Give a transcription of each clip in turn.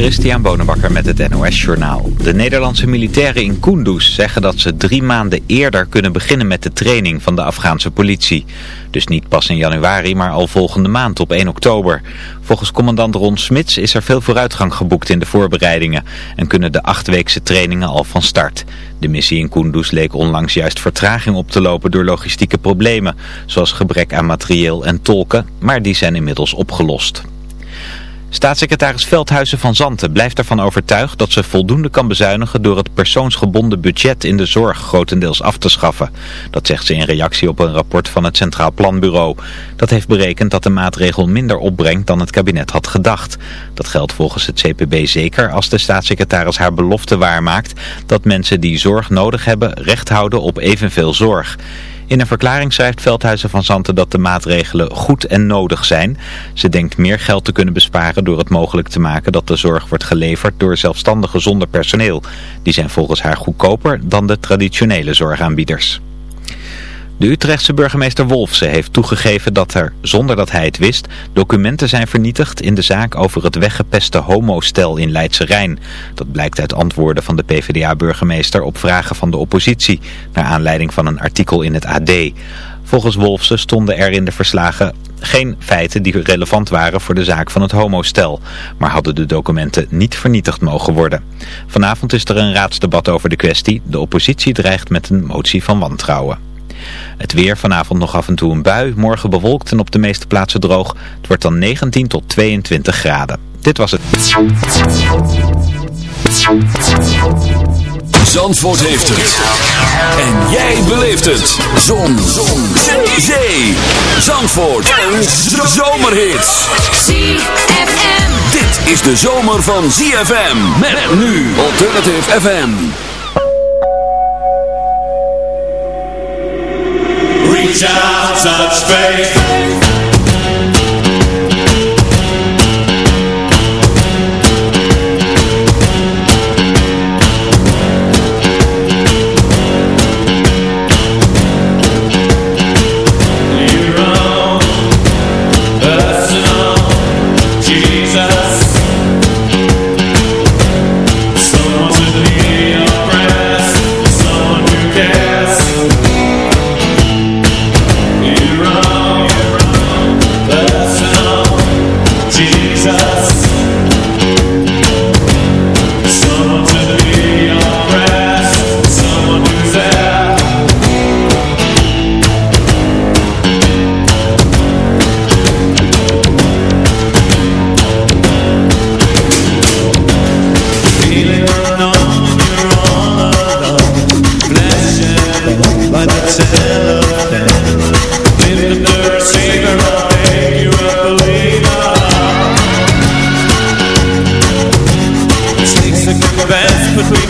Christian Bonenbakker met het NOS Journaal. De Nederlandse militairen in Kunduz zeggen dat ze drie maanden eerder kunnen beginnen met de training van de Afghaanse politie. Dus niet pas in januari, maar al volgende maand op 1 oktober. Volgens commandant Ron Smits is er veel vooruitgang geboekt in de voorbereidingen en kunnen de achtweekse trainingen al van start. De missie in Kunduz leek onlangs juist vertraging op te lopen door logistieke problemen, zoals gebrek aan materieel en tolken, maar die zijn inmiddels opgelost. Staatssecretaris Veldhuizen van Zanten blijft ervan overtuigd dat ze voldoende kan bezuinigen door het persoonsgebonden budget in de zorg grotendeels af te schaffen. Dat zegt ze in reactie op een rapport van het Centraal Planbureau. Dat heeft berekend dat de maatregel minder opbrengt dan het kabinet had gedacht. Dat geldt volgens het CPB zeker als de staatssecretaris haar belofte waarmaakt dat mensen die zorg nodig hebben recht houden op evenveel zorg. In een verklaring schrijft Veldhuizen van Zanten dat de maatregelen goed en nodig zijn. Ze denkt meer geld te kunnen besparen door het mogelijk te maken dat de zorg wordt geleverd door zelfstandigen zonder personeel. Die zijn volgens haar goedkoper dan de traditionele zorgaanbieders. De Utrechtse burgemeester Wolfse heeft toegegeven dat er, zonder dat hij het wist, documenten zijn vernietigd in de zaak over het weggepeste homostel in Leidse Rijn. Dat blijkt uit antwoorden van de PvdA-burgemeester op vragen van de oppositie, naar aanleiding van een artikel in het AD. Volgens Wolfse stonden er in de verslagen geen feiten die relevant waren voor de zaak van het homostel, maar hadden de documenten niet vernietigd mogen worden. Vanavond is er een raadsdebat over de kwestie. De oppositie dreigt met een motie van wantrouwen. Het weer vanavond nog af en toe een bui, morgen bewolkt en op de meeste plaatsen droog. Het wordt dan 19 tot 22 graden. Dit was het. Zandvoort heeft het. En jij beleeft het. Zon. Zon. Zee. Zee. Zandvoort. Een zomerhit. ZFM. Dit is de zomer van ZFM. Met nu Alternative FM. Reach out, touch faith.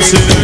Mississippi.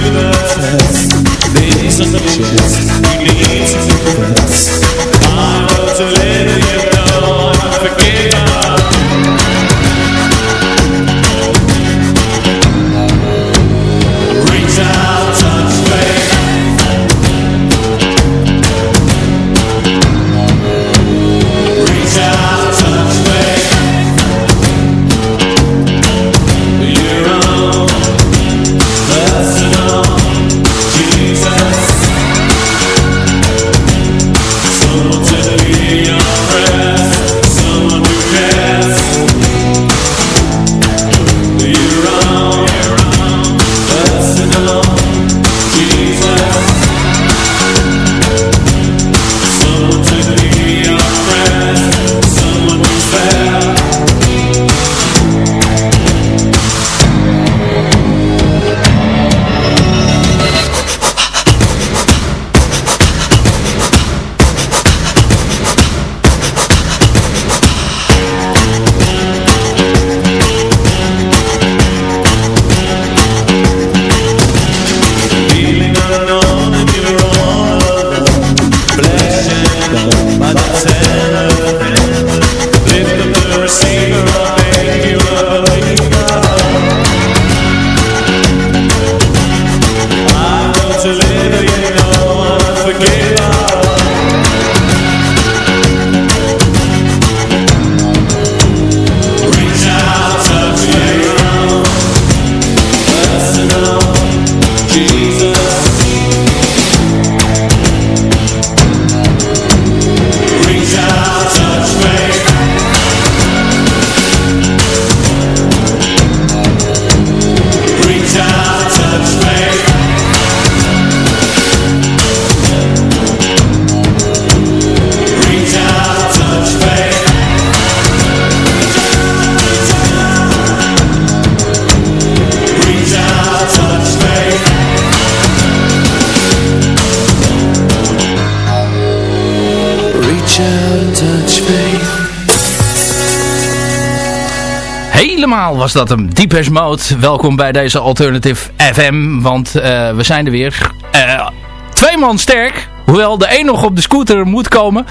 Helemaal was dat hem. Deepest Mode. Welkom bij deze Alternative FM. Want eh, we zijn er weer. Eh, twee man sterk. Hoewel de een nog op de scooter moet komen.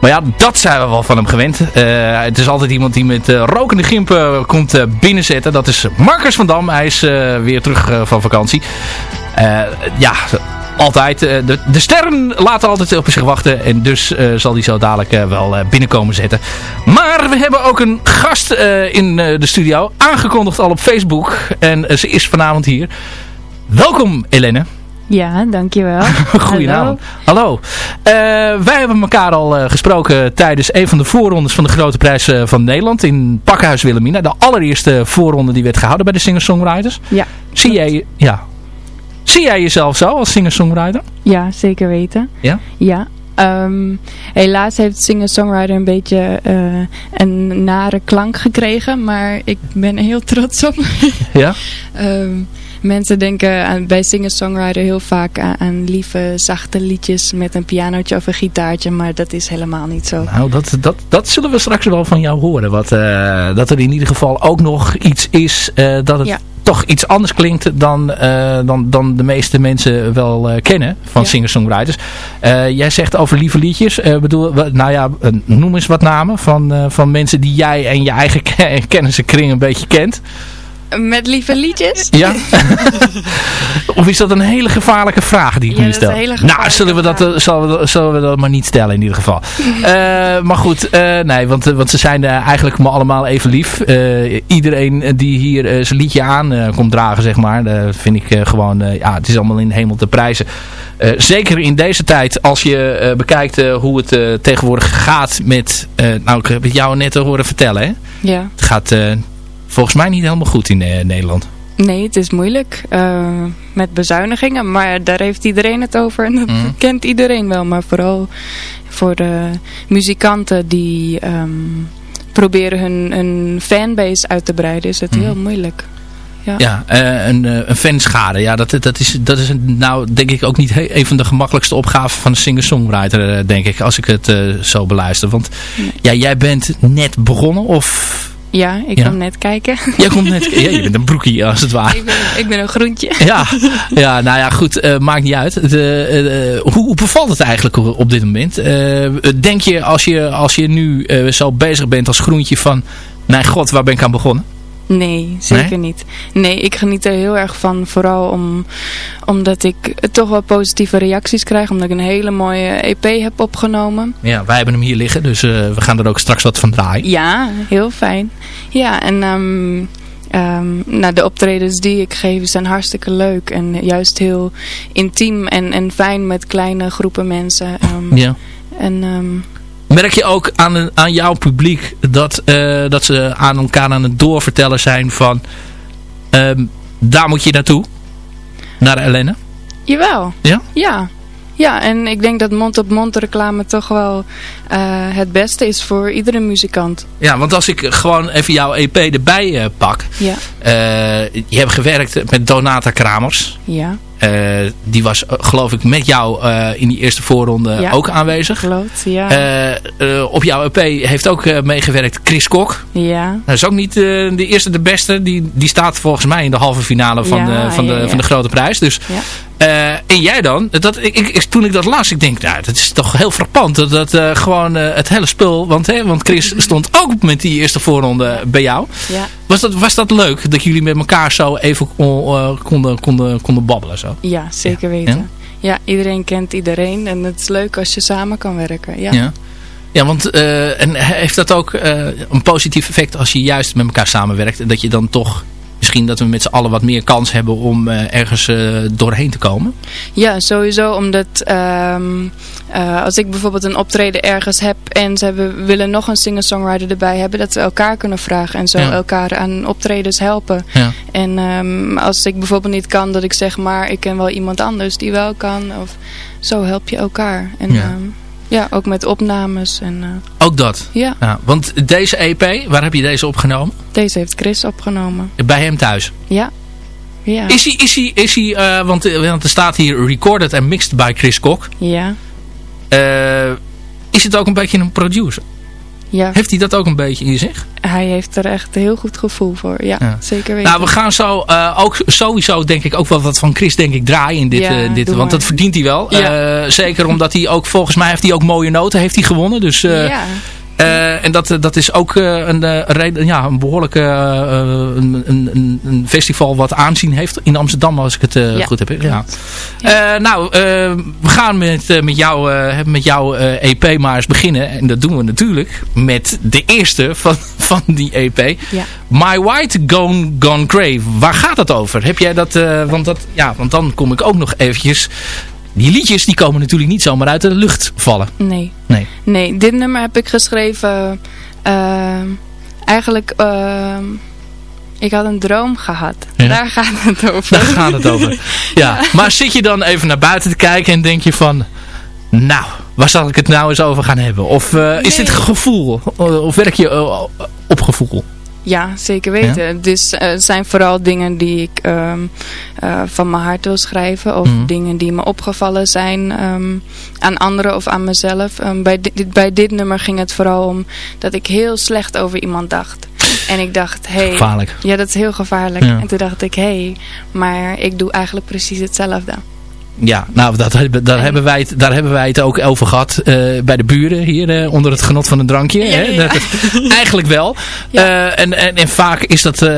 Maar ja, dat zijn we wel van hem gewend. Eh, het is altijd iemand die met rokende gimpen komt binnenzetten. Dat is Marcus van Dam. Hij is weer terug van vakantie. ja, altijd. de, de sterren laten altijd op zich wachten. En dus zal hij zo dadelijk wel binnenkomen zetten. Maar we hebben ook een gast in de studio. Aangekondigd al op Facebook. En ze is vanavond hier. Welkom Elene. Ja, dankjewel. Goedenavond. Hallo. Hallo. Wij hebben elkaar al gesproken tijdens een van de voorrondes van de Grote Prijs van Nederland in Pakhuis Wilhelmina. De allereerste voorronde die werd gehouden bij de singer-songwriters. Ja. Zie jij, ja. Zie jij jezelf zo als singer-songwriter? Ja, zeker weten. Ja? Ja. Um, helaas heeft singer-songwriter een beetje een nare klank gekregen, maar ik ben heel trots op. ja? um, mensen denken aan, bij singer-songwriter heel vaak aan, aan, lieve, zachte liedjes met een pianootje of een gitaartje, maar dat is helemaal niet zo. Nou, dat, dat, dat zullen we straks wel van jou horen. Wat, uh, dat er in ieder geval ook nog iets is uh, dat het... Ja. toch iets anders klinkt dan, uh, dan, dan de meeste mensen wel kennen van ja. singer-songwriters. Jij zegt over lieve liedjes. bedoel, nou ja, noem eens wat namen van, van mensen die jij en je eigen kennissenkring een beetje kent. Met lieve liedjes? Ja. of is dat een hele gevaarlijke vraag die ik ja, nu stel? nou, zullen we, dat, uh, zullen, we, zullen we dat maar niet stellen in ieder geval. uh, maar goed, uh, nee, want, want ze zijn eigenlijk me allemaal even lief. iedereen die hier zijn liedje aan komt dragen, zeg maar. Dat vind ik gewoon, ja, het is allemaal in de hemel te prijzen. zeker in deze tijd, als je bekijkt hoe het tegenwoordig gaat met... nou, ik heb het jou net horen vertellen, hè? Ja. Het gaat volgens mij niet helemaal goed in uh, Nederland. Nee, het is moeilijk uh, met bezuinigingen, maar daar heeft iedereen het over en dat mm. kent iedereen wel. Maar vooral voor de muzikanten die um, proberen hun, hun fanbase uit te breiden is het mm. heel moeilijk. Ja, ja uh, een, een fanschade. Ja, dat, dat is, dat is nou denk ik ook niet een van de gemakkelijkste opgaven van een singer-songwriter, denk ik, als ik het uh, zo beluister. Want nee. ja, jij bent net begonnen of ja, ik ja. kom net kijken. Jij komt net Ja, je bent een broekie als het ware. Ik ben, ik ben een groentje. Ja, ja nou ja, goed. Uh, maakt niet uit. De, uh, hoe, hoe, bevalt het eigenlijk op dit moment? Uh, denk je als je, als je nu zo bezig bent als groentje van... Mijn god, waar ben ik aan begonnen? Nee, zeker nee? niet. Nee, ik geniet er heel erg van. Vooral om, omdat ik toch wel positieve reacties krijg. Omdat ik een hele mooie EP heb opgenomen. Ja, wij hebben hem hier liggen. Dus uh, we gaan er ook straks wat van draaien. Ja, heel fijn. Ja, en um, um, nou, de optredens die ik geef zijn hartstikke leuk. En juist heel intiem en, en fijn met kleine groepen mensen. Um, ja. En... Merk je ook aan, aan jouw publiek dat, uh, dat ze aan elkaar aan het doorvertellen zijn van... Um, daar moet je naartoe? Naar Elena? Jawel. Ja? Ja. Ja, en ik denk dat mond-op-mond -mond reclame toch wel uh, het beste is voor iedere muzikant. Ja, want als ik gewoon even jouw EP erbij uh, pak. Ja. Uh, je hebt gewerkt met Donata Kramers. Ja. Uh, die was geloof ik met jou uh, in die eerste voorronde ja, ook aanwezig. Klopt, ja. Uh, op jouw EP heeft ook meegewerkt Chris Kok. Ja. Dat is ook niet de eerste de beste. Die, die staat volgens mij in de halve finale van, ja, de, van, ja, de, van de grote prijs. Dus, en jij dan? Dat, ik, ik, toen ik dat las, ik denk, nou, dat is toch heel frappant. Dat, dat gewoon het hele spul, want, hè, want Chris stond ook met die eerste voorronde bij jou. Ja. Was dat, was dat leuk dat jullie met elkaar zo even konden, konden, konden babbelen? Zo? Ja, zeker ja. weten. Ja? ja? iedereen kent iedereen en het is leuk als je samen kan werken. Ja, ja. ja want uh, en heeft dat ook uh, een positief effect als je juist met elkaar samenwerkt en dat je dan toch misschien dat we met z'n allen wat meer kans hebben om uh, ergens uh, doorheen te komen? Ja, sowieso. Omdat um, uh, als ik bijvoorbeeld een optreden ergens heb en ze hebben, willen nog een singer-songwriter erbij hebben, dat we elkaar kunnen vragen en zo ja. elkaar aan optredens helpen. Ja. En um, als ik bijvoorbeeld niet kan, dat ik zeg maar ik ken wel iemand anders die wel kan. Of zo help je elkaar. En, ja. Um, ja, ook met opnames. En, uh, ook dat? Ja. ja. Want deze EP, waar heb je deze opgenomen? Deze heeft Chris opgenomen. Bij hem thuis? Ja. ja. Is hij, is hij, is hij uh, want, want er staat hier recorded and mixed by Chris Kok. Ja. Is het ook een beetje een producer? Ja, Heeft hij dat ook een beetje in zich? hij heeft er echt een heel goed gevoel voor. Ja, Ja. zeker weten. Nou, we gaan zo eh, ook sowieso denk ik ook wel wat van Chris denk ik draaien in dit. Ja, eh, dit want maar. dat verdient hij wel. Eh, zeker omdat hij ook volgens mij heeft hij ook mooie noten heeft hij gewonnen. Dus ja, en dat, eh, dat is ook eh, een, eh, reden, ja, een behoorlijke eh, een, een, een- festival wat aanzien heeft in Amsterdam, als ik het eh, Ja, goed heb. Ja. Ja. Eh, nou, eh, we gaan met, eh, met, jou, eh, met jouw eh, EP maar eens beginnen. En dat doen we natuurlijk met de eerste van, van die EP. ja. My White Gone, Gone Grey. Waar gaat het over? Heb jij dat, eh, want dat... Ja, want dan kom ik ook nog eventjes... Die liedjes die komen natuurlijk niet zomaar uit de lucht vallen. Nee. Nee. Nee, dit nummer heb ik geschreven... ehm, eigenlijk... ehm, ik had een droom gehad. Ja. Daar gaat het over. Daar gaat het over. Ja. Maar zit je dan even naar buiten te kijken en denk je van... Nou, waar zal ik het nou eens over gaan hebben? Of eh, is dit gevoel? Of werk je eh, op gevoel? Ja, zeker weten. Dus eh, het zijn vooral dingen die ik eh, van mijn hart wil schrijven. Of Mhm. dingen die me opgevallen zijn ehm, aan anderen of aan mezelf. Ehm, bij, dit, bij dit nummer ging het vooral om dat ik heel slecht over iemand dacht. En ik dacht, hé, hey, Gevaarlijk. ja dat is heel gevaarlijk. Ja. En toen dacht ik, hé, hey, maar ik doe eigenlijk precies hetzelfde. Ja, nou, dat, daar, En- hebben wij het, daar hebben wij het ook over gehad eh, bij de buren hier eh, onder het genot van een drankje. Ja, hè? ja, ja. Dat, eigenlijk wel. Eh, en, en, en vaak is dat,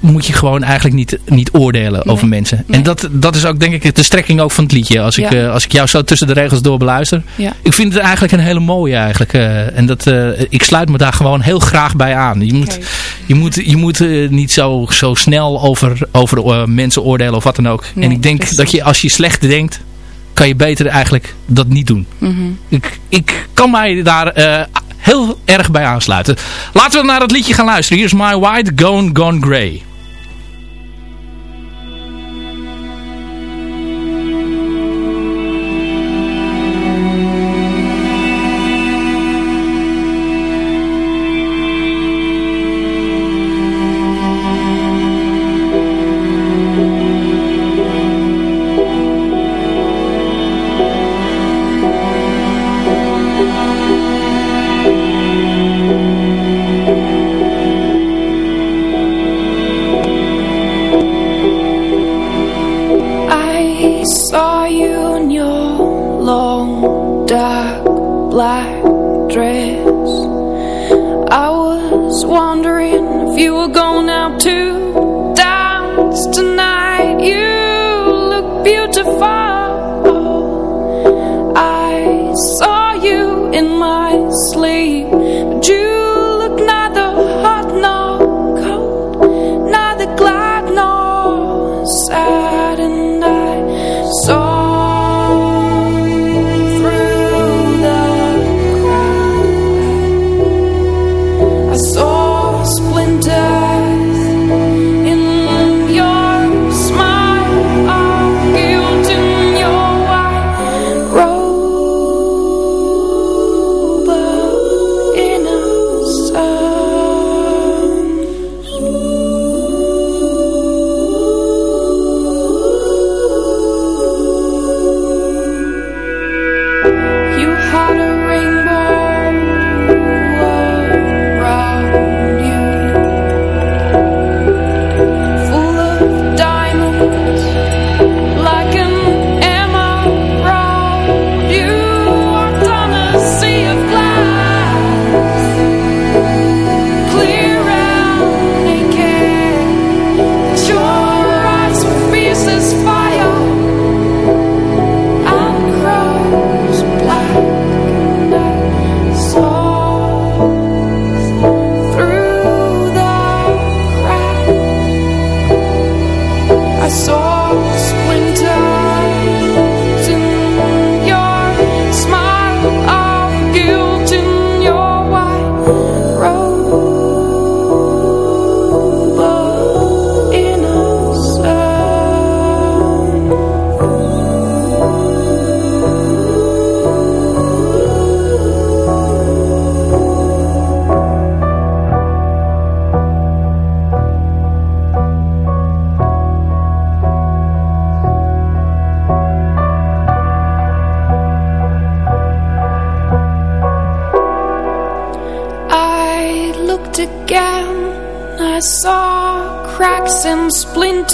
moet je gewoon eigenlijk niet, niet oordelen over Nee. mensen. En dat, dat is ook denk ik de strekking ook van het liedje. Als ik, als ik jou zo tussen de regels door beluister. Ik vind het eigenlijk een hele mooie eigenlijk. en dat, ik sluit me daar gewoon heel graag bij aan. Je moet, je moet, je moet niet zo, zo snel over, over mensen oordelen of wat dan ook. en ik denk precies. dat je als je slecht denkt, kan je beter eigenlijk dat niet doen. Mhm. Ik, ik kan mij daar eh, heel erg bij aansluiten. Laten we naar het liedje gaan luisteren. Hier is My White Gone Gone Grey.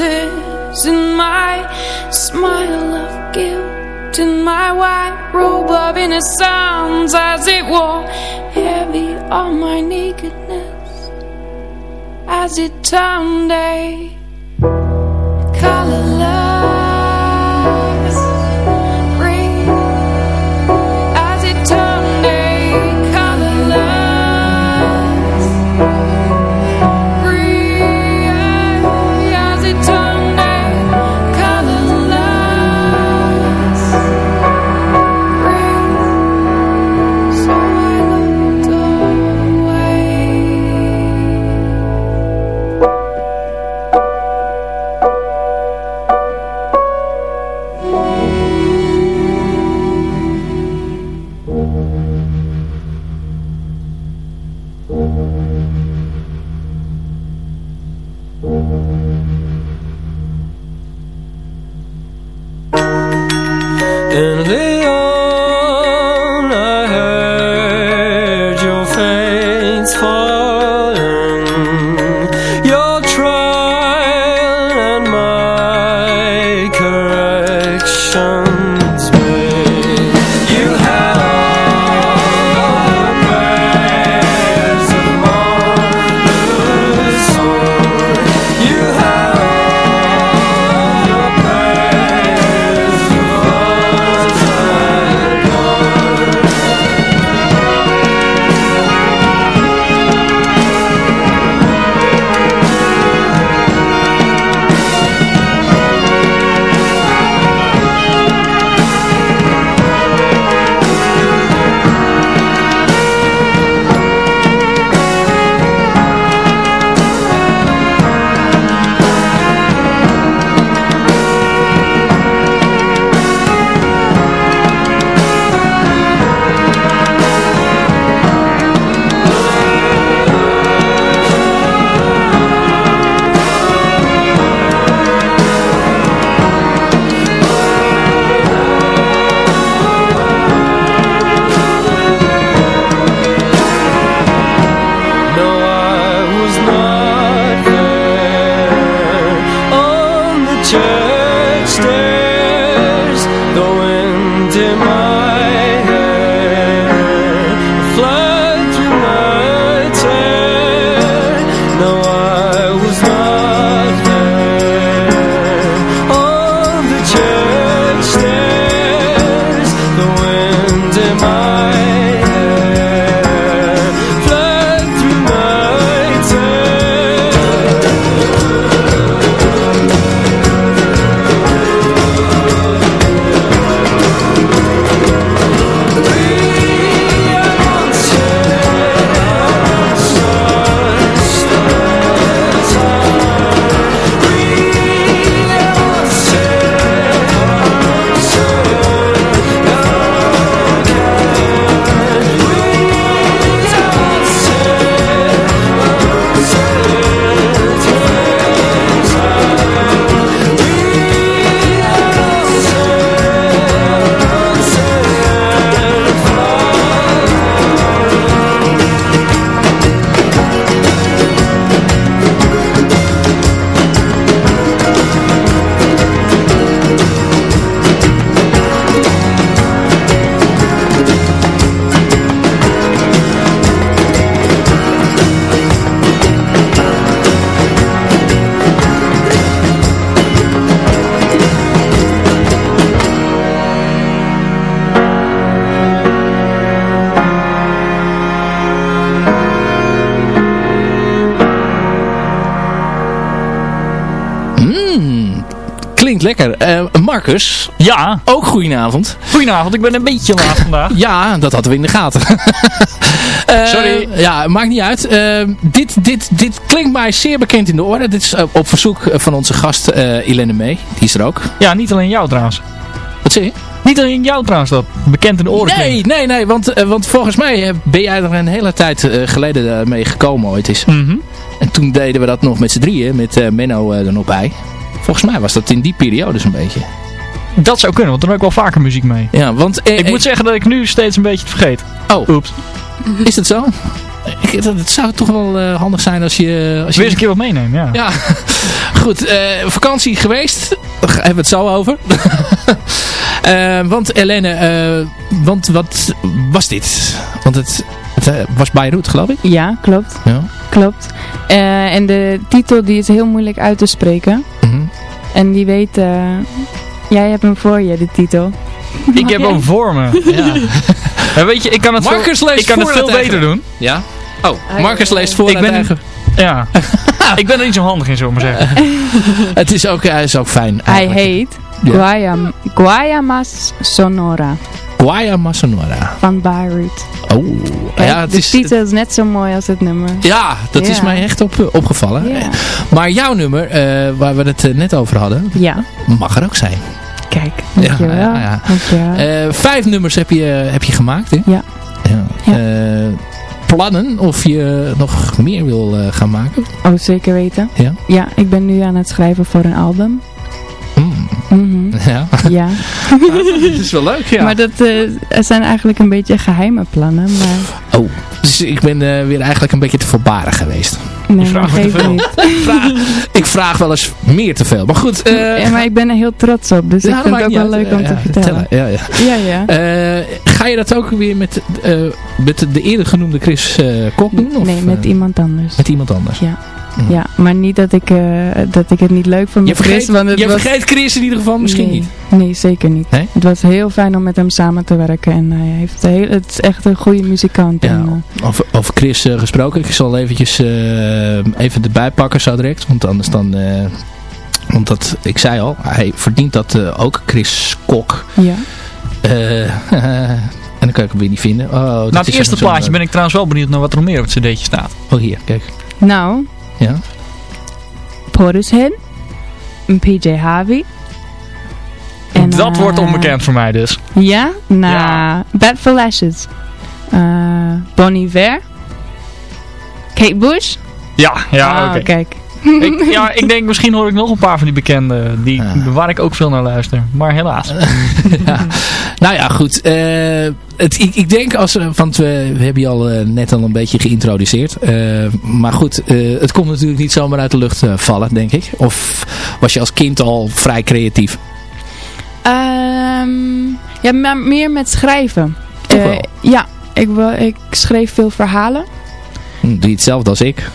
In my smile of guilt, in my white robe of innocence as it wore heavy on my nakedness, as it turned a Marcus, Ja, ook goedenavond. goedenavond. Ik ben een beetje laat vandaag. Ja, dat hadden we in de gaten. Eh, Sorry. Ja, maakt niet uit. Eh, dit, dit, dit klinkt mij zeer bekend in de oren. Dit is eh, op verzoek van onze gast uh, Ilene Mee. Die is er ook. Ja, niet alleen jou trouwens. Wat zeg je? Niet alleen jou trouwens dat bekend in de oren Nee, klinkt. nee, nee. Want, want volgens mij ben jij er een hele tijd geleden mee gekomen ooit eens. Mhm. En toen deden we dat nog met z'n drieën. Met Menno er nog bij. Volgens mij was dat in die periode zo'n beetje. Dat zou kunnen, want dan heb ik wel vaker muziek mee. Ja, want... eh, Ik eh, moet zeggen dat ik nu steeds een beetje het vergeet. Oh, Oeps. Is dat zo? Ik, dat, het zou toch wel eh, handig zijn als je... Als je Weer eens een keer wat meenemen, ja. Ja, goed. eh, vakantie geweest. Daar hebben we het zo over. Eh, want Helene, eh, want wat was dit? Want het, het eh, was Beirut, geloof ik. Ja, klopt. Ja. Klopt. Eh, en de titel die is heel moeilijk uit te spreken. Mhm. En die weet... jij hebt hem voor je, de titel. Ik heb hem voor me. ja. Weet je, ik kan het Marcus veel, leest ik kan het voor veel beter doen. ja? Oh, Marcus leest voor Ik ben- eigen- Ja. ik ben er niet zo handig in, zullen we maar zeggen. Het is ook, hij is ook fijn. Hij heet Ja. Guayam, Guayamas Sonora Guayama Sonora. van Beirut. Oh, ja, het de is, titel is net zo mooi als het nummer. ja, dat is mij echt op, opgevallen. Ja. Maar jouw nummer, eh, waar we het eh, net over hadden, Ja, mag er ook zijn. kijk. Dankjewel. Ja, ja. Dankjewel. Eh, vijf nummers heb je, heb je gemaakt, hè? Ja. Eh, plannen of je nog meer wil eh, gaan maken? oh, zeker weten. Ja. Ja, ik ben nu aan het schrijven voor een album. Hmm, Mhm. ja. Ja. dat is wel leuk, ja. Maar dat eh, het zijn eigenlijk een beetje geheime plannen. Maar Oh, dus ik ben eh, weer eigenlijk een beetje te voorbarig geweest. nee, vraagt maar me te veel. niet. Ik vraag, ik vraag wel eens meer te veel. Maar goed. eh, ja, maar ik ben er heel trots op. Dus ja, ik dat vind maakt het ook wel uit. leuk om Ja, te ja, vertellen. Ja, ja. Ja, ja. Eh, ga je dat ook weer met, eh, met de eerder genoemde Chris eh, Kok doen? Of, nee, met iemand anders. met iemand anders. Ja. Mm. Ja, maar niet dat ik, eh, dat ik het niet leuk vond Je met Chris. vergeet, Want het je was... vergeet Chris in ieder geval misschien nee, niet. Nee, zeker niet. Nee? Het was heel fijn om met hem samen te werken. En hij heeft heel, het is echt een goede muzikant. Ja, En, eh, over, over Chris eh, gesproken. Ik zal eventjes eh, even erbij pakken zo direct. Want anders dan... eh, want dat, ik zei al, hij verdient dat eh, ook. Chris Kok. ja. Eh, en dan kan ik hem weer niet vinden. Oh, dat Na is Nou, het eerste plaatje ben ik trouwens wel benieuwd naar wat er nog meer op het cd'tje staat. Oh, hier, kijk. Nou, Ja. Portishead. Een PJ Harvey. En, dat eh, wordt onbekend voor mij dus. Ja? Nou, Ja. Bad for Lashes. Eh Bonnie Ver. Kate Bush. Ja, ja, Ah, oké. kijk. Ik, ja, ik denk misschien hoor ik nog een paar van die bekende die, Ja. waar ik ook veel naar luister. Maar helaas. ja. Nou ja, goed. eh, het, ik, ik denk als... eh, Want we, we hebben je al eh, net al een beetje geïntroduceerd. Eh, maar goed, eh, het komt natuurlijk niet zomaar uit de lucht vallen, denk ik. Of was je als kind al vrij creatief? Ehm, ja, maar meer met schrijven. Eh, ja, ik, wil, ik schreef veel verhalen. Hm, Doe je hetzelfde als ik?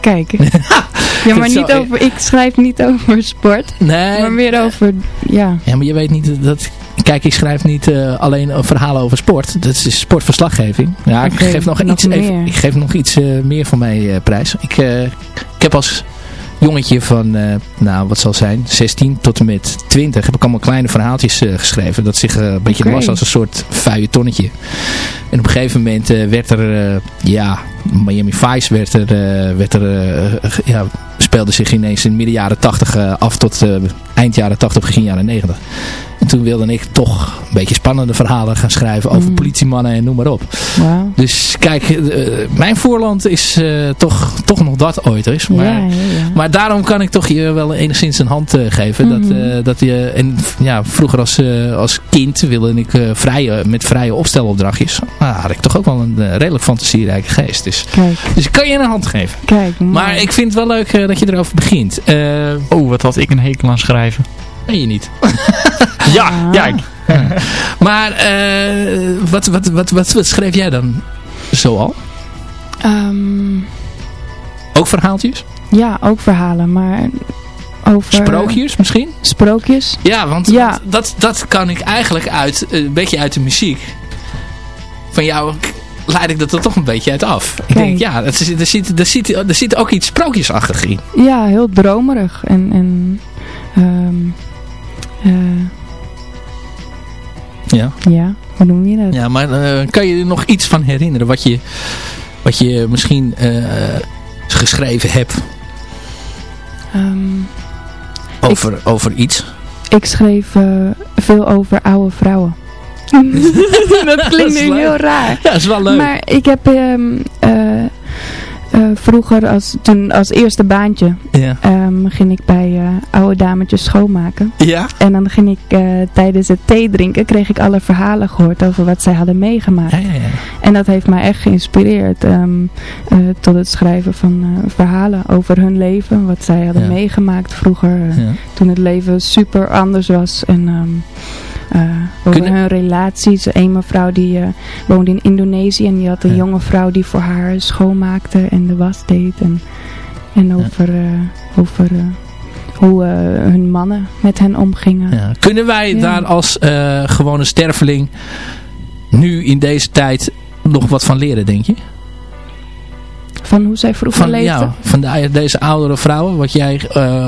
Kijk. ja, maar niet eh, over, ik schrijf niet over sport. Nee. Maar meer over, ja. Ja, maar je weet niet dat... Kijk, ik schrijf niet eh, alleen een verhalen over sport. Dat is sportverslaggeving. Ja, ik geef nog, nog iets, even, meer. ik geef nog iets eh, meer van mij eh, prijs. Ik, eh, ik heb als jongetje van, eh, nou wat zal zijn, 16 tot en met 20 heb ik allemaal kleine verhaaltjes eh, geschreven. Dat zich eh, een beetje was als een soort feuilletonnetje. En op een gegeven moment werd er, ja, Miami Vice werd er, werd er ja, speelde zich ineens in midden jaren 80 eh, af tot eind jaren 80, begin jaren 90. En toen wilde ik toch een beetje spannende verhalen gaan schrijven over Mm. politiemannen en noem maar op. Dus kijk, mijn voorland is toch, toch nog dat ooit is. Maar, ja, ja, ja. maar daarom kan ik toch je wel enigszins een hand eh, geven. dat, Mhm. eh, dat je, en ja, vroeger als, eh, als kind wilde ik eh, vrije, met vrije opstelopdrachtjes. Nou, had ik toch ook wel een redelijk fantasierijke geest. Dus, Kijk, dus ik kan je een hand geven. kijk. Maar ik vind het wel leuk eh, dat je erover begint. Eh Oh, wat had ik een hekel aan schrijven. weet je niet. Ja, Ah. kijk. Maar eh, wat, wat, wat, wat, wat schreef jij dan zoal? Ehm, Ook verhaaltjes? Ja, ook verhalen, maar over... Sprookjes misschien? Sprookjes. Ja, want Ja. want dat, dat kan ik eigenlijk uit, eh, een beetje uit de muziek. Van jou leid ik dat er toch een beetje uit af. Ik Kijk. denk, ja, dat is, er, zit, er, zit, er zit ook iets sprookjesachtig in. Ja, heel dromerig. En, en ehm, eh, Ja, ja, hoe noem je dat? ja maar eh, kan je er nog iets van herinneren wat je, wat je misschien eh, geschreven hebt Ehm, over, over iets? ik schreef eh, veel over oude vrouwen. dat klinkt nu leuk. heel raar. Ja, dat is wel leuk. Maar ik heb... ehm, eh, eh, vroeger, als, toen als eerste baantje, Ja. ehm, ging ik bij eh, oude dametjes schoonmaken. Ja? En dan ging ik eh, tijdens het thee drinken, kreeg ik alle verhalen gehoord over wat zij hadden meegemaakt. Ja, ja, ja. En dat heeft mij echt geïnspireerd ehm, eh, tot het schrijven van verhalen over hun leven. Wat zij hadden meegemaakt vroeger, toen het leven super anders was. En ehm, eh, over Kunnen- hun relaties. Een mevrouw die eh, woonde in Indonesië en die had een Ja. jonge vrouw die voor haar schoonmaakte en de was deed. En, en over, eh, over hoe hun mannen met hen omgingen. Ja. Kunnen wij daar als gewone sterveling nu in deze tijd nog wat van leren, denk je? Van hoe zij vroeger Van, leefden. ja, van de- deze oudere vrouwen, wat jij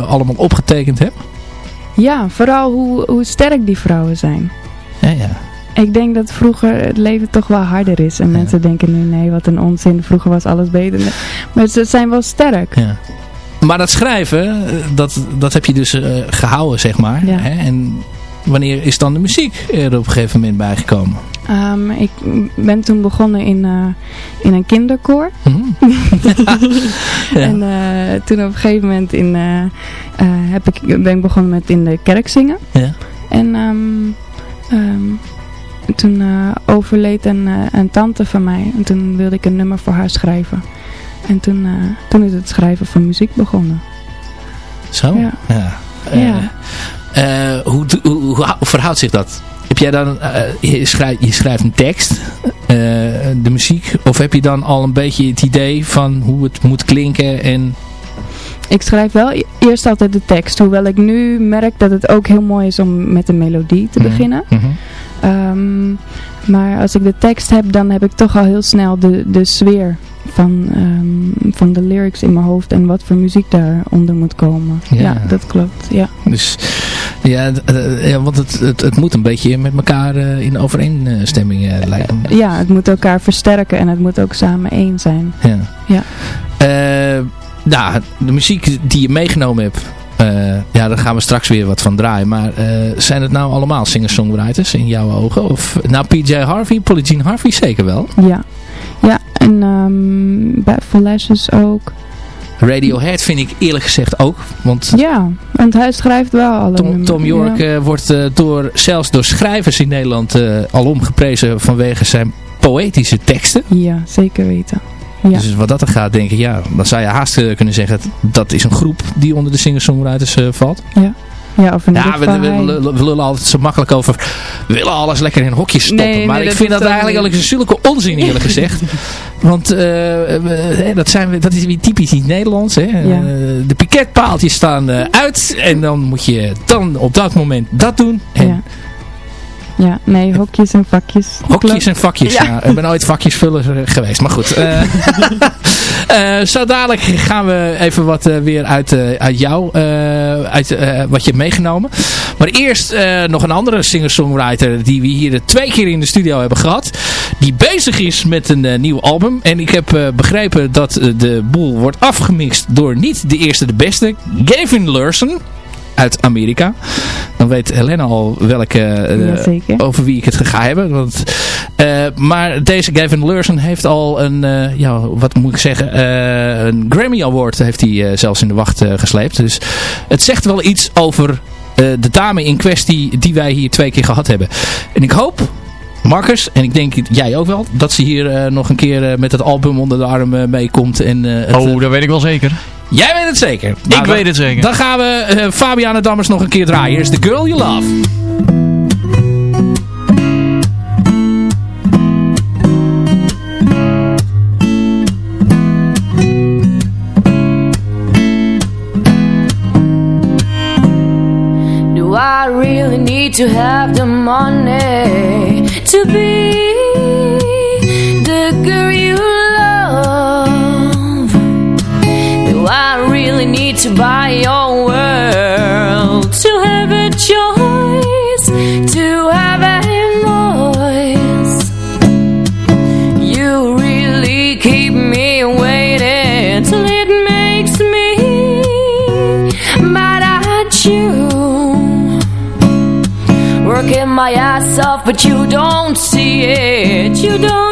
allemaal opgetekend hebt? Ja, vooral hoe, hoe sterk die vrouwen zijn. Ja, ja. Ik denk dat vroeger het leven toch wel harder is. En Ja. mensen denken nu, nee, wat een onzin. Vroeger was alles beter. Maar ze zijn wel sterk. ja. Maar dat schrijven, eh, dat, dat heb je dus eh, gehouden, zeg maar. Ja. Hè? En wanneer is dan de muziek er op een gegeven moment bijgekomen? Ehm, ik ben toen begonnen in, eh, in een kinderkoor. Hm? ja. En eh, toen op een gegeven moment in, eh, heb ik, ben ik begonnen met in de kerk zingen. Ja. En ehm, ehm, toen overleed een, een tante van mij. En toen wilde ik een nummer voor haar schrijven. En toen, toen is het schrijven van muziek begonnen. Zo? Ja. ja. Hoe, hoe verhoudt zich dat? Heb jij dan, eh, je, schrijft, je schrijft een tekst, eh, de muziek, of heb je dan al een beetje het idee van hoe het moet klinken en... Ik schrijf wel e- eerst altijd de tekst. Hoewel ik nu merk dat het ook heel mooi is om met een melodie te Mhm. beginnen. Mhm. Ehm, maar als ik de tekst heb, dan heb ik toch al heel snel de, de sfeer van, ehm, van de lyrics in mijn hoofd. En wat voor muziek daaronder moet komen. Ja. Ja, dat klopt. Ja. Dus ja, eh, ja want het, het, het moet een beetje met elkaar eh, in overeenstemming eh, lijken. ja, het moet elkaar versterken en het moet ook samen één zijn. Ja. Ja. Eh, nou, de muziek die je meegenomen hebt, ja, daar gaan we straks weer wat van draaien. Maar zijn het nou allemaal singer-songwriters in jouw ogen? Of, nou, PJ Harvey, Polly Jean Harvey zeker wel. Ja, ja en um, bij Lashes ook. Radiohead vind ik eerlijk gezegd ook. Want Ja, want hij schrijft wel alle Tom, York Ja. eh, wordt eh, door, zelfs door schrijvers in Nederland eh, alom geprezen vanwege zijn poëtische teksten. Ja, zeker weten. Ja. Dus wat dat er gaat, denk ik, ja, dan zou je haast kunnen zeggen, dat is een groep die onder de singer-songwriters valt. ja, of Ja, we, geval we, hij. we- we lullen altijd zo makkelijk over, we willen alles lekker in hokjes stoppen. Nee, nee, maar ik vind dat ook eigenlijk niet. een zulke onzin eerlijk gezegd. Want eh, we- dat, zijn we, dat is weer typisch iets Nederlands. Hè? Eh, de piketpaaltjes staan eh, uit en dan moet je dan op dat moment dat doen. En Ja. Ja, nee, hokjes en vakjes. Hokjes en vakjes. Ja. Ja. ik ben ooit vakjesvuller geweest. Maar goed. eh, zo dadelijk gaan we even wat eh, weer uit, uit jou. uit wat je hebt meegenomen. Maar eerst nog een andere singer-songwriter. Die we hier twee keer in de studio hebben gehad. Die bezig is met een nieuw album. En ik heb begrepen dat de boel wordt afgemixt door niet de eerste de beste. Gavin Lursen. Uit Amerika. Dan weet Helena al welke, eh, over wie ik het ga hebben. Want, eh, maar deze Gavin Lursen heeft al een, eh, ja, wat moet ik zeggen, eh, een Grammy Award heeft hij zelfs in de wacht eh, gesleept. Dus het zegt wel iets over eh, de dame in kwestie die wij hier twee keer gehad hebben. En ik hoop, Marcus, en ik denk jij ook wel, dat ze hier eh, nog een keer eh, met het album onder de arm eh, meekomt. En, eh, het, Oh, dat weet ik wel zeker. Jij weet het zeker. ik Nou, dan- weet het zeker. Dan gaan we eh Fabiana Dammers nog een keer draaien. Hier is The Girl You Love. Do I really need to have the money to be buy your world to have a choice, to have a voice? You really keep me waiting till it makes me mad at you. Working my ass off, but you don't see it. You don't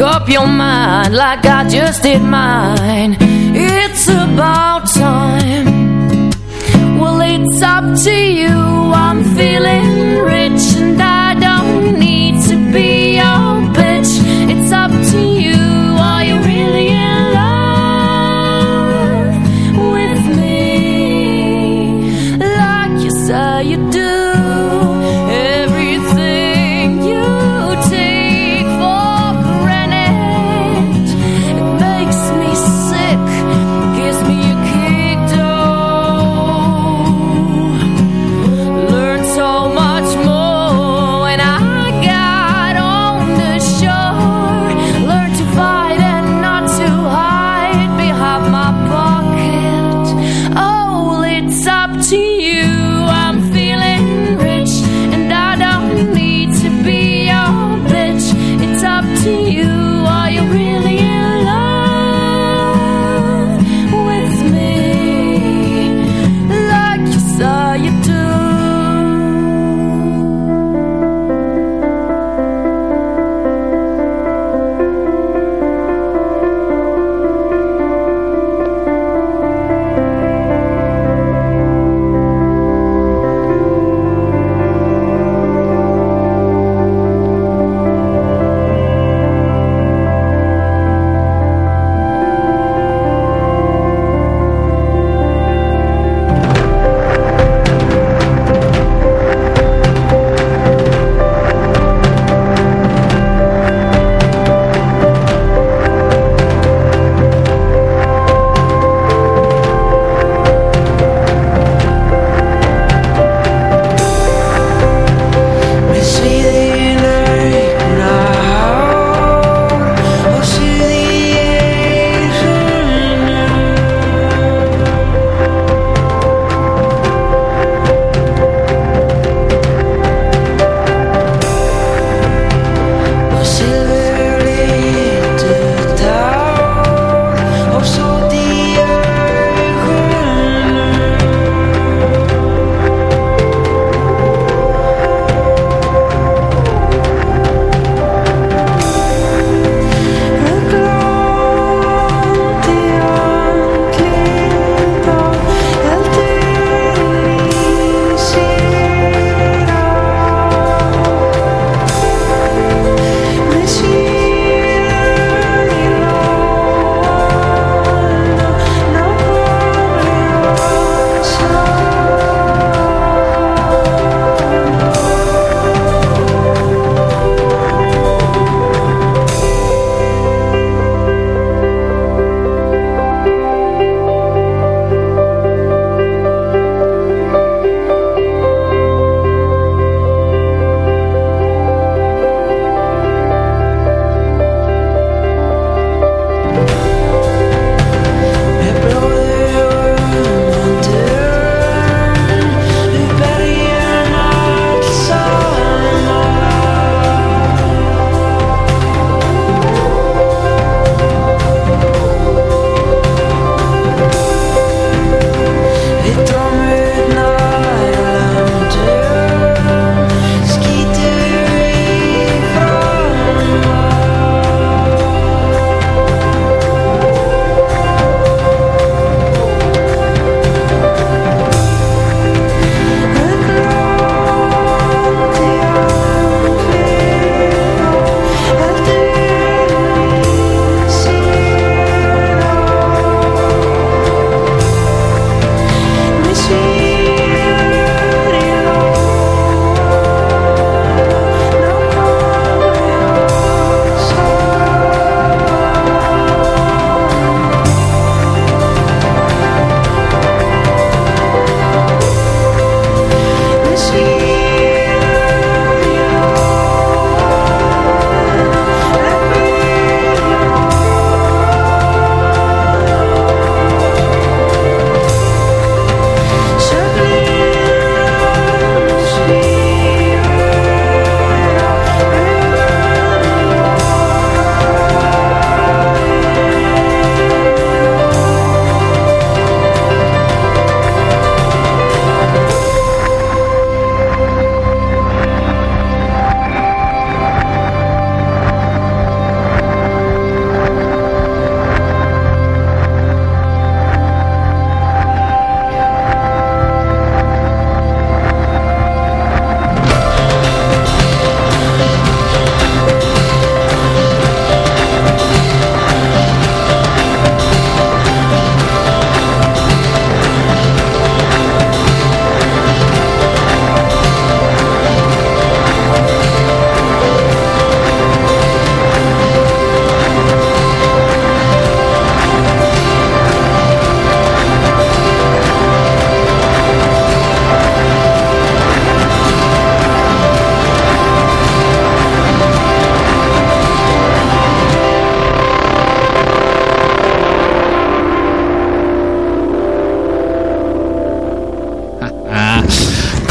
make up your mind like I just did mine. It's about time. Well, it's up to you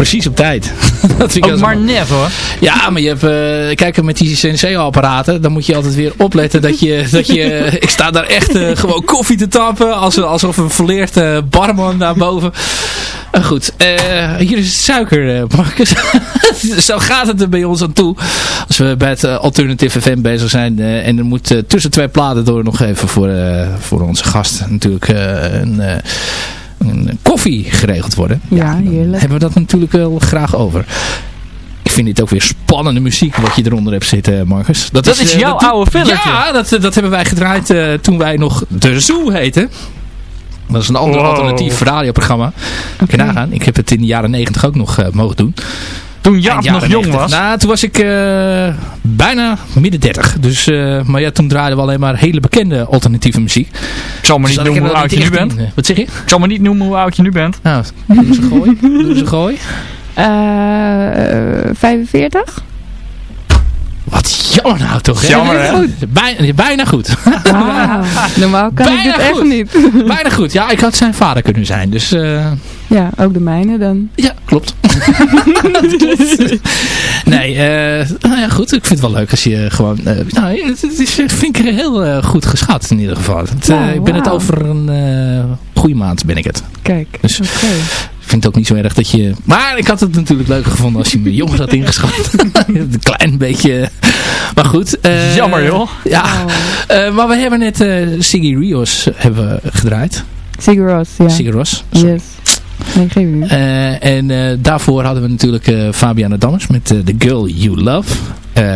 precies op tijd. dat vind ik Ook maar net hoor. Ja, maar je hebt, eh, kijk met die CNC-apparaten, dan moet je altijd weer opletten dat je, dat je ik sta daar echt eh, gewoon koffie te tappen, als, alsof een verleerd eh, barman daarboven. Uh, goed, eh, hier is het suiker, Marcus. Zo gaat het er bij ons aan toe. Als we bij het Alternative FM bezig zijn. en er moet tussen twee platen door nog even voor, voor onze gast natuurlijk een, een koffie geregeld worden. Ja, heerlijk. Hebben we dat natuurlijk wel graag over. Ik vind dit ook weer spannende muziek wat je eronder hebt zitten, Marcus. Dat is eh, jouw oude filletje. Ja, dat, dat hebben wij gedraaid eh, toen wij nog De Zoo heten. Dat is een ander Wow. alternatief radioprogramma. Kun je nagaan. Ik heb het in de jaren negentig ook nog eh, mogen doen. Toen Jaap nog jong 90. was. Nou, toen was ik eh, bijna midden dertig. Dus, eh, maar ja, toen draaiden we alleen maar hele bekende alternatieve muziek. Ik zal maar Dus niet noemen hoe oud je nu echt bent. in, eh, Wat zeg je? Ik zal maar niet noemen hoe oud je nu bent. Nou, doe een gooi. Doe een gooi. Eh, 45? Wat jammer nou toch, hè? Jammer, hè? Bijna, bijna goed. Normaal kan Bijna ik dit echt goed. niet. bijna goed. Ja, ik had zijn vader kunnen zijn. Dus eh, Ja, ook de mijne dan. ja, klopt. nee, eh, nou ja, goed. Ik vind het wel leuk als je gewoon... eh, nou, het, het is, vind ik heel eh, goed geschat in ieder geval. Het, eh, ik ben het over een eh goede maand ben ik het. Kijk, Dus- oké. Ik vind het ook niet zo erg dat je... Maar ik had het natuurlijk leuker gevonden als je me jonger had ingeschat. een klein beetje... Maar goed. eh, Jammer joh. Ja, Oh. eh, maar we hebben net eh Siggy Rios hebben gedraaid. Sigur Rós, ja. Siggy Ros. Yes. Eh, en eh, daarvoor hadden we natuurlijk eh Fabiana Dammers met The Girl You Love.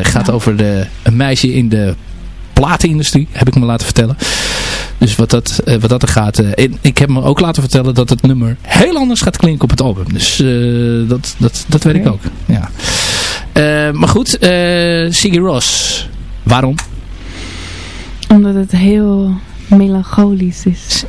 Gaat over de, een meisje in de platenindustrie, heb ik me laten vertellen. Dus wat dat, wat dat er gaat. en ik heb me ook laten vertellen dat het nummer heel anders gaat klinken op het album. Dus dat, dat, dat weet ik ook. Ja. Maar goed, Siggy Ross. Waarom? Omdat het heel melancholisch is.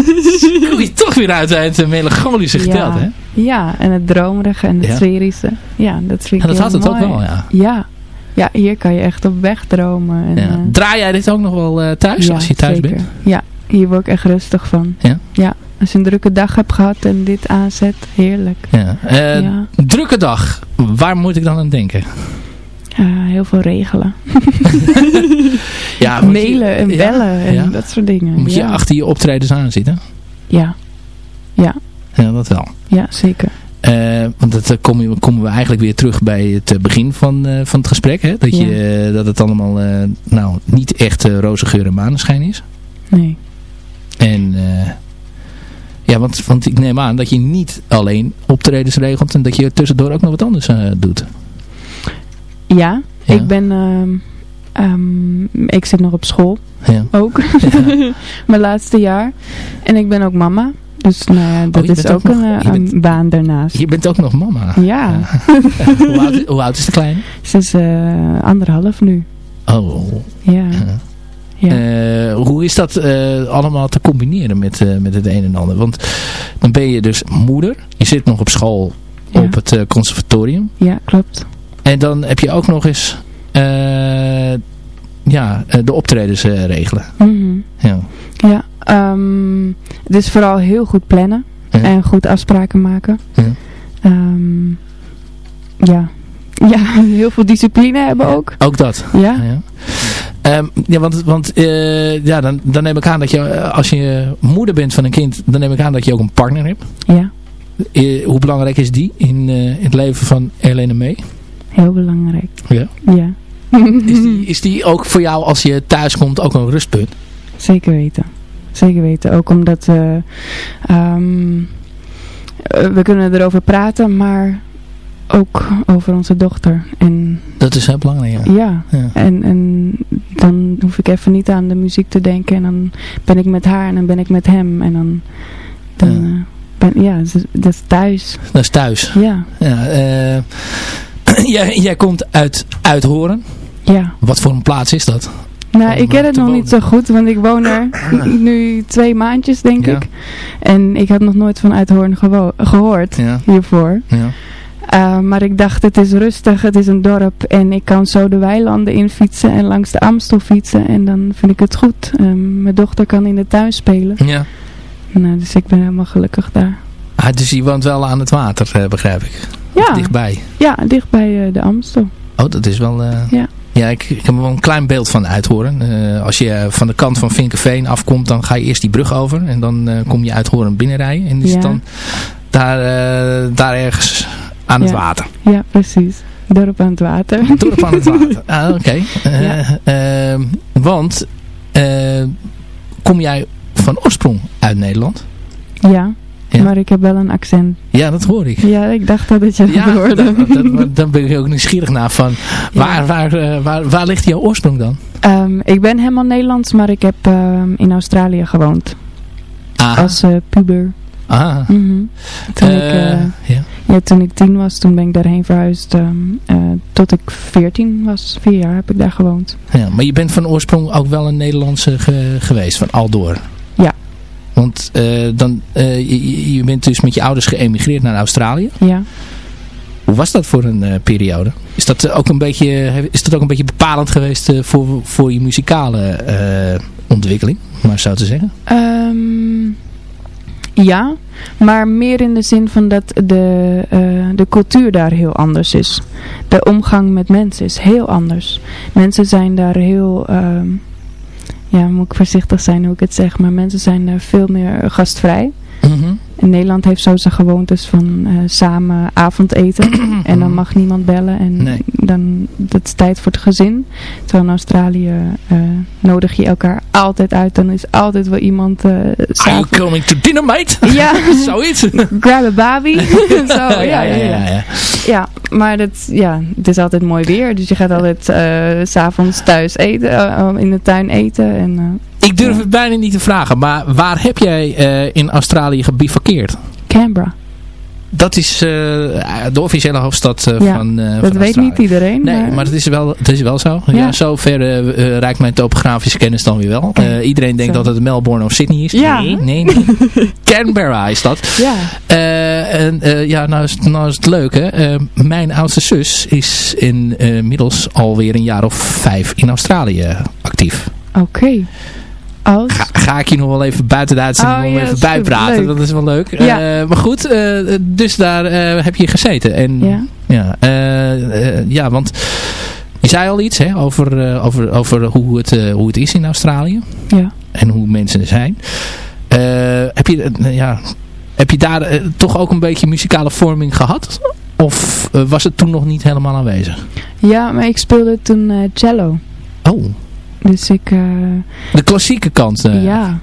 Kom je toch weer uit uit het melancholische gedeelte, hè? Ja, en het dromerige en het Ja. sferische. Ja, dat vind ik dat had het ook wel, ja. Ja. Ja, hier kan je echt op weg dromen. En, ja. eh, Draai jij dit ook nog wel eh, thuis, ja, als je thuis zeker. bent? Ja, hier word ik echt rustig van. Ja? Ja, als je een drukke dag hebt gehad en dit aanzet, heerlijk. Ja. Eh, Ja. Drukke dag. Waar moet ik dan aan denken? Heel veel regelen. Ja, Mailen en ja, bellen en ja. dat soort dingen. Moet je ja. achter je optredens aan zitten? Ja. Ja, dat wel. ja, zeker. Eh, want dat eh, komen, we- komen we eigenlijk weer terug bij het eh, begin van, van het gesprek. Hè? Dat, je, dat het allemaal nou, niet echt roze geur en maneschijn is. Nee. En ja, want, want ik neem aan dat je niet alleen optredens regelt. En dat je tussendoor ook nog wat anders doet. Ja, Ja. ik ben... ehm, ehm, ik zit nog op school Ja. ook. Mijn laatste jaar. En ik ben ook mama. Dus nou ja, dat Oh, je is ook ook een, nog- je bent- een baan daarnaast. Je bent ook nog mama. Ja, hoe, oud, hoe oud is de kleine? ze is eh, anderhalf nu. Oh, Ja. ja. Eh, hoe is dat eh, allemaal te combineren met, met het een en ander? Want dan ben je dus moeder. Je zit nog op school Ja. op het conservatorium. ja, klopt. En dan heb je ook nog eens eh, ja, eh, de optredens eh, regelen. Mhm. Ja. Ja, het is vooral heel goed plannen. Ja. En goed afspraken maken. Ja. Ehm, ja. Ja, heel veel discipline hebben ook. Ook dat. Ja, Ja. Ehm, ja, want, want ja, dan, dan neem ik aan dat je, als je moeder bent van een kind, dan neem ik aan dat je ook een partner hebt. ja. Hoe belangrijk is die in, in het leven van Helene May? Heel belangrijk. Ja. Ja, Is die, is die ook voor jou als je thuis komt ook een rustpunt? zeker weten. Zeker weten. Ook omdat eh, we kunnen erover praten, maar ook over onze dochter. En Dat is heel belangrijk, ja. ja, Ja. En, en dan hoef ik even niet aan de muziek te denken. En dan ben ik met haar en dan ben ik met hem. En dan, dan Ja. eh, ben, ja, dat is- thuis. Dat is thuis. Ja, Ja, jij, jij komt uit Uithoren. ja. Wat voor een plaats is dat? Nou, ik ken eh, het nog wonen. niet zo goed, want ik woon er nu twee maandjes, denk Ja. ik. En ik had nog nooit van Uithoorn gehoord Ja, hiervoor. ja. Uh, maar ik dacht, het is rustig, het is een dorp en ik kan zo de weilanden in fietsen en langs de Amstel fietsen. En dan vind ik het goed. Um, mijn dochter kan in de tuin spelen. ja. Nou, dus ik ben helemaal gelukkig daar. Ah, dus je woont wel aan het water, eh, begrijp ik. Ja, Dichtbij. ja dicht bij eh, de Amstel. Oh, dat is wel... eh, Ja. Ja, ik, ik heb er wel een klein beeld van uithoren. Eh, als je van de kant van Vinkenveen afkomt, dan ga je eerst die brug over. En dan kom je uit Horen binnenrijden. En is Ja. het dan daar, daar ergens aan het water. Ja, precies. Dorp aan het water. Dorp aan het water. Ah, oké. Eh, Ja. ehm, want, kom jij van oorsprong uit Nederland? Ja, Ja. maar ik heb wel een accent. Ja, dat hoor ik. Ja, ik dacht dat het je Ja, hoorde. dat, dat, daar ben ik ook nieuwsgierig naar van. Ja. Waar, waar, eh, waar, waar ligt jouw oorsprong dan? Ehm, ik ben helemaal Nederlands, maar ik heb ehm, in Australië gewoond. Als eh, puber. ah. Toen, ik, Eh, ja. ja, toen ik tien was, toen ben ik daarheen verhuisd. ehm, eh, tot ik veertien was. Vier jaar heb ik daar gewoond. Ja, maar je bent van oorsprong ook wel een Nederlandse ge- geweest, van Aldoor. Want eh, dan, eh, je, je bent dus met je ouders geëmigreerd naar Australië. Ja. Hoe was dat voor een eh, periode? Is dat, ook een beetje, is dat ook een beetje bepalend geweest voor, voor je muzikale ontwikkeling, maar zo te zeggen? Ehm, ja, maar meer in de zin van dat de, de cultuur daar heel anders is. De omgang met mensen is heel anders. Mensen zijn daar heel, ehm, ja moet ik voorzichtig zijn hoe ik het zeg, maar mensen zijn daar veel meer gastvrij. In Nederland heeft zo zijn gewoontes van eh, samen avondeten. en dan mag niemand bellen. En Nee. dan dat is tijd voor het gezin. Terwijl in Australië eh, nodig je elkaar altijd uit. Dan is altijd wel iemand uh, Are you coming to dinner, mate? Ja. Zoiets. Grab a baby. Zo, ja, ja, ja, ja, ja. Maar dat, ja, het is altijd mooi weer. Dus je gaat altijd s s'avonds thuis eten. in de tuin eten. En, Ik durf het bijna niet te vragen, maar waar heb jij eh, in Australië gebivakkeerd? Canberra. Dat is eh, de officiële hoofdstad Ja, van, eh dat van weet Australië. niet iedereen. Nee, maar dat is wel, dat is wel zo. Ja. Ja. zover reikt mijn topografische kennis dan weer wel. Iedereen denkt Zo. dat het Melbourne of Sydney is. Ja. Nee, nee, nee. Canberra is dat. Ja. En ja, nou is, nou is het leuke. Mijn oudste zus is in, inmiddels alweer een jaar of vijf in Australië actief. Oké. Ga, ga ik je nog wel even buiten de uitzending Oh, om ja, even bijpraten. Dat is wel leuk. Ja. Eh, maar goed, eh, dus daar eh, heb je gezeten. En, Ja. Ja, ja, want je zei al iets hè, over, over, over hoe, het, hoe het is in Australië. Ja. En hoe mensen er zijn. Heb, je, ja, heb je daar toch ook een beetje muzikale vorming gehad? Of was het toen nog niet helemaal aanwezig? Ja, maar ik speelde toen cello. Oh, Dus ik, eh, de klassieke kant. eh. ja.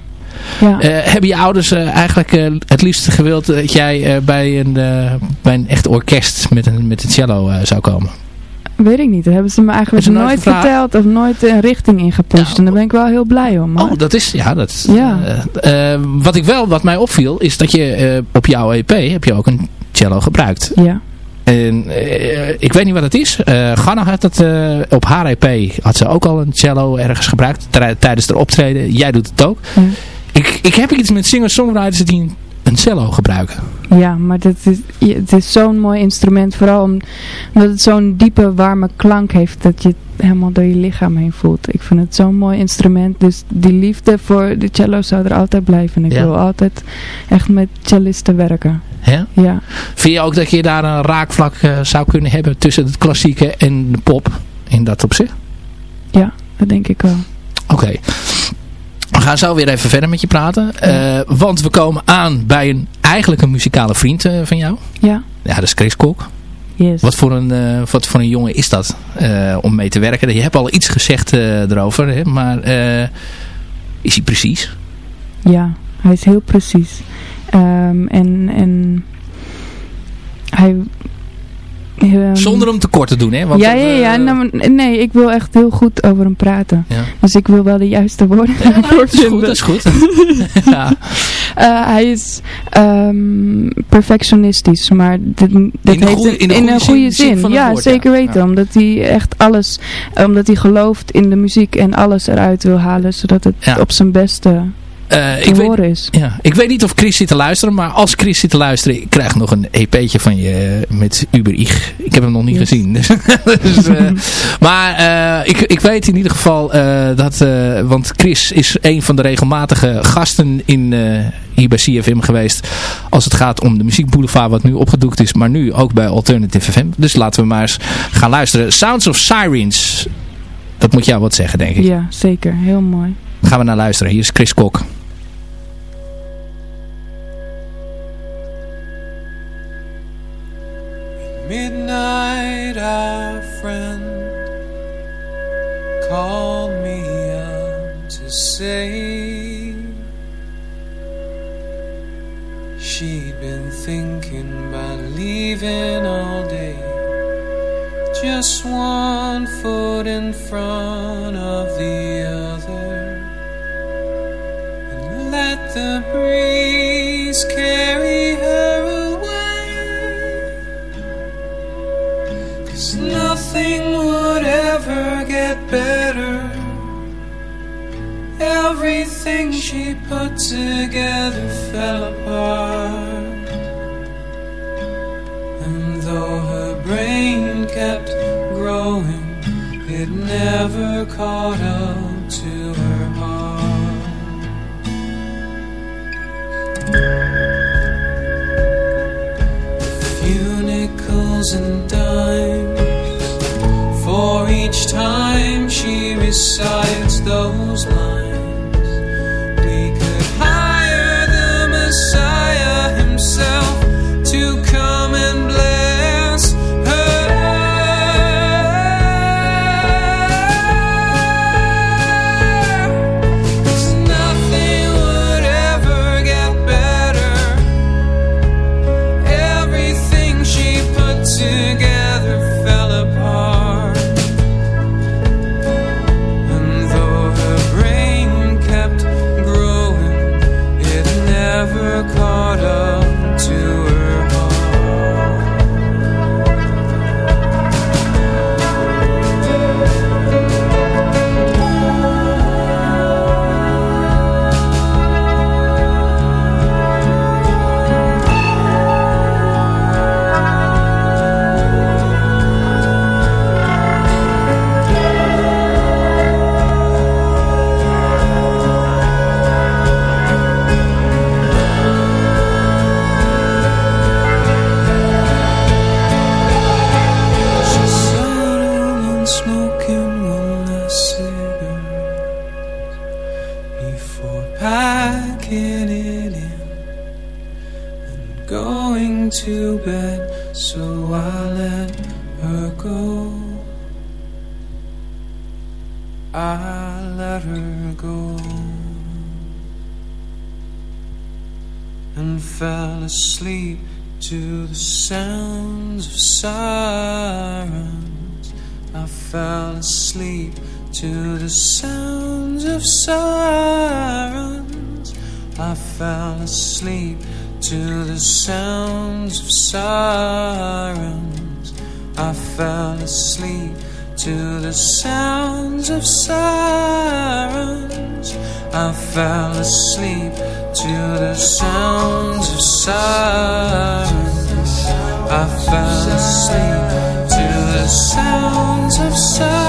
Ja. Eh, hebben je ouders eigenlijk het liefst gewild dat jij bij, een, bij een echt orkest met een, met een cello zou komen? Weet ik niet. Dat hebben ze me eigenlijk nooit, gevraagd? verteld of nooit een richting ingepusht. Ja. en daar ben ik wel heel blij om. hoor. Oh, dat is, ja, dat is, Ja. wat ik wel, wat mij opviel, is dat je op jouw EP heb je ook een cello gebruikt. Ja. En eh, ik weet niet wat het is. Eh Ganna had het eh, op haar EP, had ze ook al een cello ergens gebruikt tij- tijdens de optreden. Jij doet het ook. Ik, ik heb iets met singer-songwriters die een, een cello gebruiken. Ja, maar dat is, ja, het is zo'n mooi instrument. Vooral om- omdat het zo'n diepe, warme klank heeft. Dat je het helemaal door je lichaam heen voelt. Ik vind het zo'n mooi instrument. Dus die liefde voor de cello zou er altijd blijven. En ik Ja. wil altijd echt met cellisten werken. Hè? Ja. Vind je ook dat je daar een raakvlak eh, zou kunnen hebben tussen het klassieke en de pop in dat opzicht? Ja, dat denk ik wel. Oké. We gaan zo weer even verder met je praten. Eh, want we komen aan bij een eigenlijk een muzikale vriend eh, van jou. Ja. Ja, dat is Chris Kok. Yes. Wat voor een, eh, wat voor een jongen is dat om mee te werken? Je hebt al iets gezegd erover, hè? maar is hij precies? Ja, hij is heel precies. Ehm, en, en hij... ehm, Zonder hem tekort te doen, hè? Want ja, ja, ja. eh, Nou, nee, ik wil echt heel goed over hem praten. ja. Dus ik wil wel de juiste woorden daarvoor Dat is goed, dat is goed. ja. Eh, hij is ehm, perfectionistisch, maar dit, dit heeft goeie- in in een goede zin ja, woord, ja. zeker weten. Ja. Omdat hij echt alles, omdat hij gelooft in de muziek en alles eruit wil halen, zodat het Ja. op zijn beste ik, weet, ja, ik weet niet of Chris zit te luisteren, maar als Chris zit te luisteren, ik krijg nog een EP'tje van je met Uber Ich. Ik heb hem nog niet gezien. dus, uh, maar uh, ik, ik weet in ieder geval dat, want Chris is een van de regelmatige gasten in, hier bij CFM geweest als het gaat om de muziekboulevard wat nu opgedoekt is, maar nu ook bij Alternative FM. Dus laten we maar eens gaan luisteren. Sounds of Sirens, dat moet jou wat zeggen denk ik. Ja, zeker. Heel mooi. Gaan we naar luisteren. Hier is Chris Kok. Midnight, our friend called me up to say she'd been thinking about leaving all day. Just one foot in front of the other, and let the breeze carry nothing would ever get better. Everything she put together fell apart. And though her brain kept growing, it never caught up to her heart. For each time she recites those lines, to the sounds of sirens. I fell asleep to the sounds of sirens.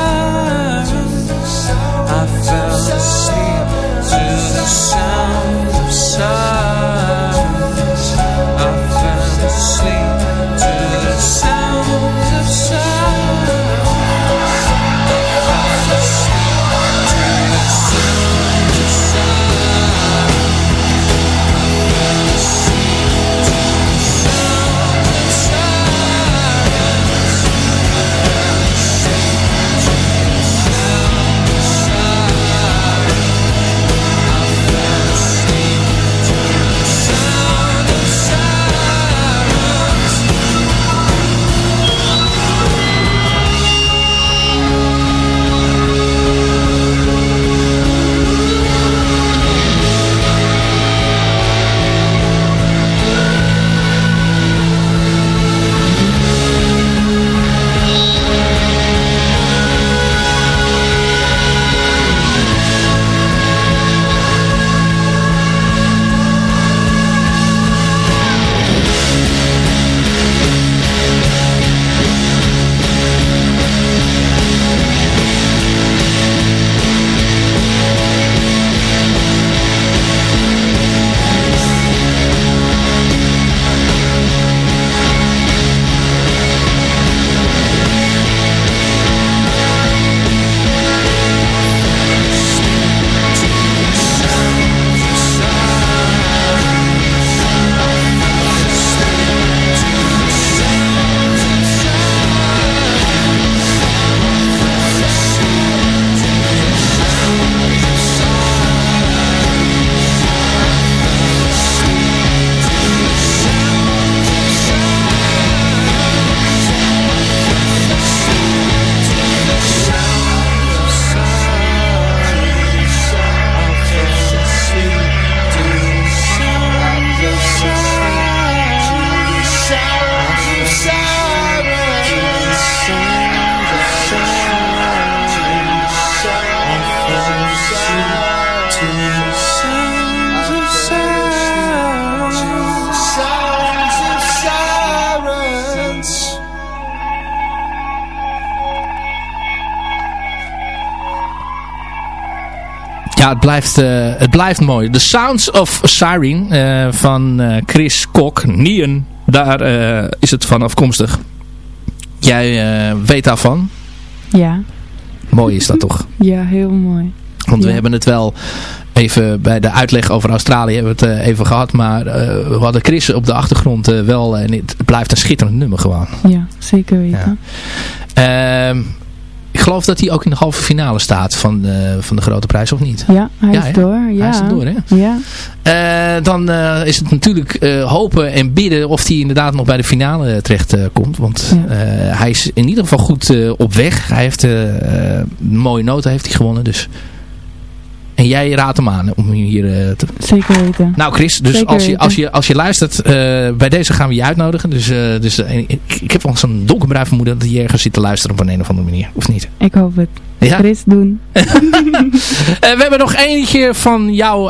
Ja, het blijft, eh, het blijft mooi. The Sounds of Siren eh, van eh, Chris Kok, Nien, daar is het van afkomstig. Jij weet daarvan. Ja. Mooi is dat toch? Ja, heel mooi. Want we Ja. hebben het wel even bij de uitleg over Australië hebben we het even gehad. Maar we hadden Chris op de achtergrond wel. En het blijft een schitterend nummer gewoon. Ja, zeker weten. Ehm, ik geloof dat hij ook in de halve finale staat van, de- van de grote prijs, of niet? Ja, hij Ja, is door. Ja. Hij is er door, hè? Ja. Eh, dan eh, is het natuurlijk eh, hopen en bidden of hij inderdaad nog bij de finale terecht eh, komt. Want Ja. eh, hij is in ieder geval goed eh, op weg. Hij heeft eh, eh, mooie noten heeft hij gewonnen. Dus. En jij raadt hem aan om hier eh, te... Zeker weten. Nou Chris, dus Zeker als je, als, je, als je luistert, eh, bij deze gaan we je uitnodigen. Dus, eh, dus ik, ik heb wel zo'n donkerbruin vermoeden dat je ergens zit te luisteren op een, een of andere manier. Of niet? Ik hoop het. Ja? Chris doen. We hebben nog eentje van jouw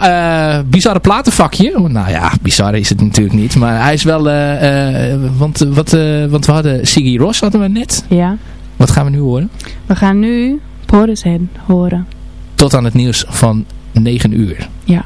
bizarre platenvakje. Oh, Nou ja, bizarre is het natuurlijk niet. Maar hij is wel... want, wat, eh, want we hadden Siggy Ross hadden we net. Ja. Wat gaan we nu horen? We gaan nu Portishead horen. Tot aan het nieuws van 9 uur. Ja.